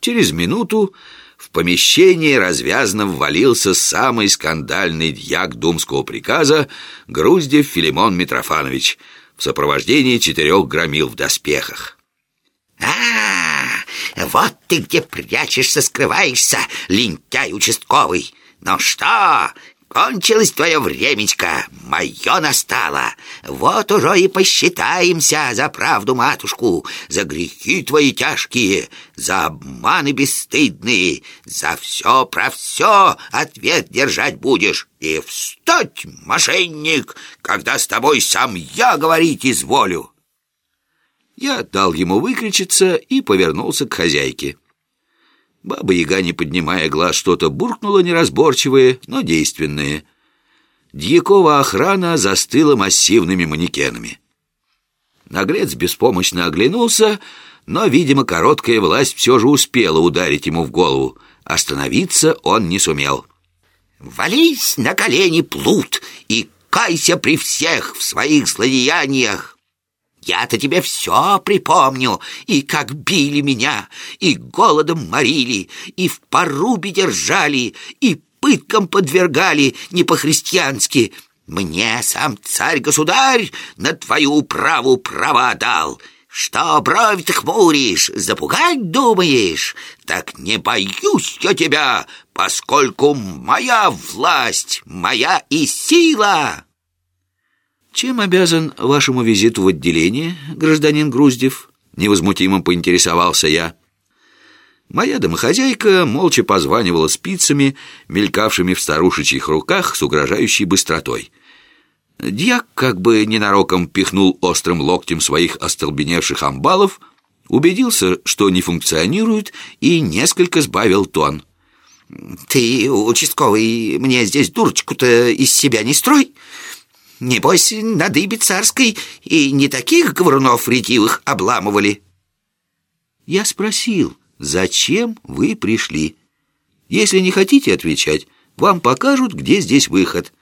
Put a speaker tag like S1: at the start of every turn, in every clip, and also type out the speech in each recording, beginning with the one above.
S1: Через минуту в помещение развязно ввалился самый скандальный дьяк думского приказа Груздев Филимон Митрофанович в сопровождении четырех громил в доспехах.
S2: А, вот ты где прячешься, скрываешься, лентяй участковый. Ну что, Кончилось твое времечко, мое настало. Вот уже и посчитаемся за правду матушку, за грехи твои тяжкие, за обманы бесстыдные, за все про все ответ держать будешь. И встать, мошенник, когда с тобой сам я говорить изволю.
S1: Я дал ему выкричиться и повернулся к хозяйке. Баба-яга, не поднимая глаз, что-то буркнула неразборчивое, но действенное. Дьякова охрана застыла массивными манекенами. Наглец беспомощно оглянулся, но, видимо, короткая власть все же успела ударить ему в голову. Остановиться он не сумел.
S2: «Вались на колени, плут, и кайся при всех в своих злодеяниях!» Я-то тебе все припомню, и как били меня, и голодом морили, и в порубе держали, и пыткам подвергали не по-христиански. Мне сам царь-государь на твою управу права дал. Что бровь ты хмуришь, запугать думаешь? Так не боюсь я тебя, поскольку моя власть, моя и сила».
S1: «Чем обязан вашему визиту в отделение, гражданин Груздев?» Невозмутимо поинтересовался я. Моя домохозяйка молча позванивала спицами, мелькавшими в старушечьих руках с угрожающей быстротой. Дьяк как бы ненароком пихнул острым локтем своих остолбеневших амбалов, убедился, что не функционирует, и несколько сбавил тон.
S2: «Ты, участковый, мне здесь дурочку-то из себя не строй!» Небось, на дыбе царской и не таких говорунов ретивых обламывали.
S1: Я спросил, зачем вы пришли? Если не хотите отвечать, вам покажут, где здесь выход.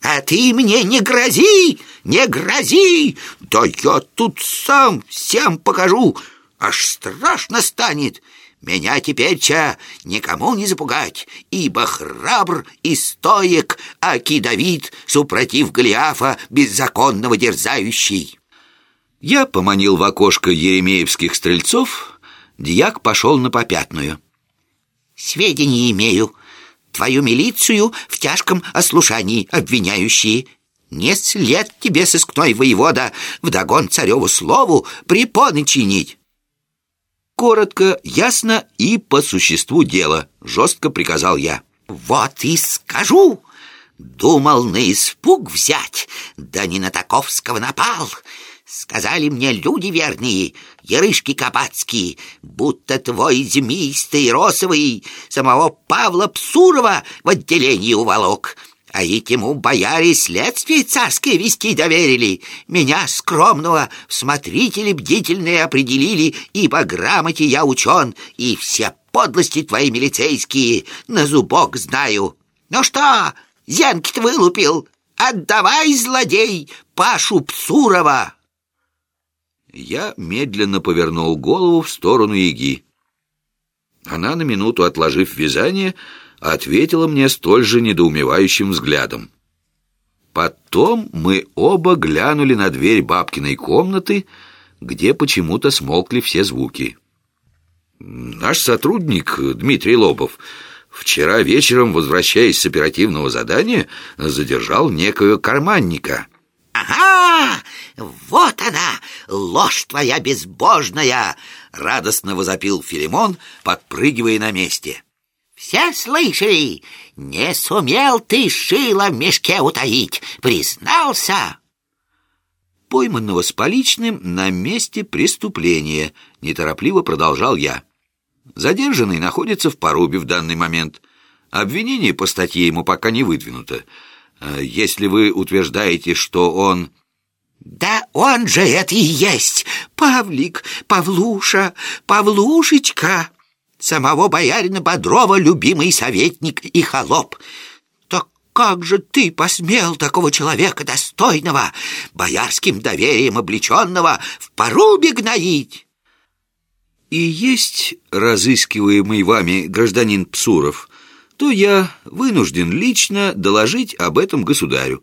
S2: А ты мне не грози, не грози! Да я тут сам всем покажу, аж страшно станет. Меня теперь-ча никому не запугать, ибо храбр и стоек, аки Давид, супротив Голиафа, беззаконного дерзающий.
S1: Я поманил в окошко еремеевских стрельцов, дьяк пошел на попятную.
S2: Сведения имею. Твою милицию в тяжком ослушании обвиняющие. Не след тебе, сыскной воевода, вдогон цареву слову препоны чинить.
S1: Коротко, ясно и по существу дела, жестко приказал я.
S2: Вот и скажу. Думал на испуг взять, да не на таковского напал. Сказали мне люди верные, ярышки кабацкие, будто твой змеистый росовый самого Павла Псурова в отделении уволок а ведь ему бояре следствие царское вести доверили. Меня, скромного, в смотрители бдительные определили, ибо грамоте я учен, и все подлости твои милицейские на зубок знаю. Ну что, зенки-то вылупил? Отдавай, злодей, Пашу Псурова!»
S1: Я медленно повернул голову в сторону Яги. Она, на минуту отложив вязание, ответила мне столь же недоумевающим взглядом. Потом мы оба глянули на дверь бабкиной комнаты, где почему-то смолкли все звуки. Наш сотрудник Дмитрий Лобов вчера вечером, возвращаясь с оперативного задания, задержал некоего карманника.
S2: «Ага! Вот она, ложь твоя безбожная!» — радостно возопил Филимон, подпрыгивая на месте. Все слышали? Не сумел ты шило в мешке утаить, признался.
S1: Пойманного с поличным на месте преступления, неторопливо продолжал я. Задержанный находится в порубе в данный момент. Обвинение по статье ему пока не выдвинуто. А если вы утверждаете, что он...
S2: Да он же это и есть, Павлик, Павлуша, Павлушечка самого боярина Бодрова любимый советник и холоп. Так как же ты посмел такого человека достойного, боярским доверием облеченного, в порубе гноить?
S1: и есть разыскиваемый вами гражданин Псуров, то я вынужден лично доложить об этом государю.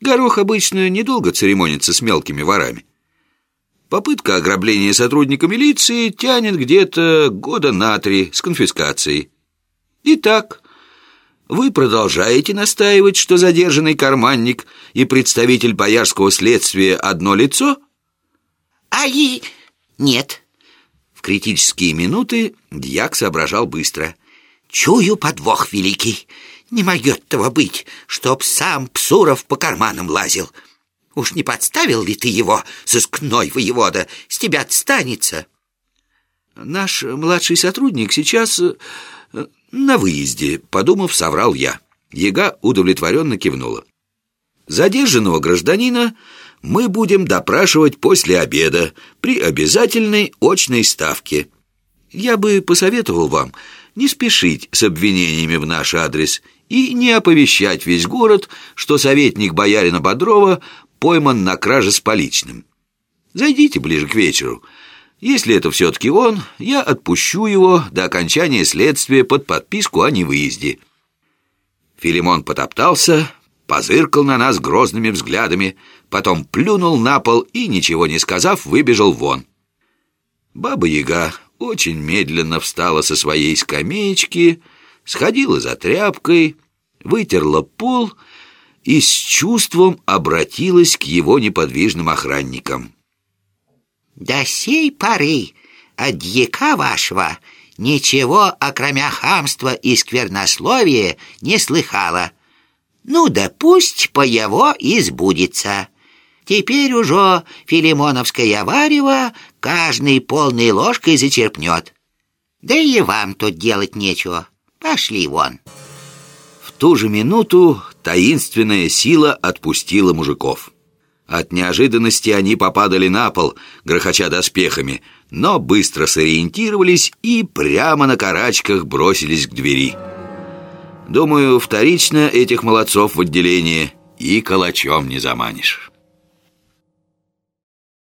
S1: Горох обычно недолго церемонится с мелкими ворами. Попытка ограбления сотрудника милиции тянет где-то года на три с конфискацией. Итак, вы продолжаете настаивать, что задержанный карманник и представитель боярского следствия одно лицо?
S2: А и нет.
S1: В критические минуты дьяк соображал быстро.
S2: Чую подвох великий. Не могет того быть, чтоб сам Псуров по карманам лазил. Уж не подставил ли ты его, сыскной воевода? С тебя отстанется.
S1: Наш младший сотрудник сейчас э, на выезде, подумав, соврал я. Ега удовлетворенно кивнула. Задержанного гражданина мы будем допрашивать после обеда при обязательной очной ставке. Я бы посоветовал вам не спешить с обвинениями в наш адрес и не оповещать весь город, что советник боярина Бодрова пойман на краже с поличным. Зайдите ближе к вечеру. Если это все-таки он, я отпущу его до окончания следствия под подписку о невыезде». Филимон потоптался, позыркал на нас грозными взглядами, потом плюнул на пол и, ничего не сказав, выбежал вон. Баба-яга очень медленно встала со своей скамеечки, сходила за тряпкой, вытерла пол и с чувством обратилась к его неподвижным охранникам.
S2: «До сей поры от дьяка вашего ничего, окромя хамства и сквернословия, не слыхала. Ну да пусть по его и. Теперь уже филимоновское варево каждой полной ложкой зачерпнет. Да и вам тут делать нечего. Пошли вон».
S1: Ту же минуту таинственная сила отпустила мужиков. От неожиданности они попадали на пол, грохоча доспехами, но быстро сориентировались и прямо на карачках бросились к двери. Думаю, вторично этих молодцов в отделение и калачом не заманишь».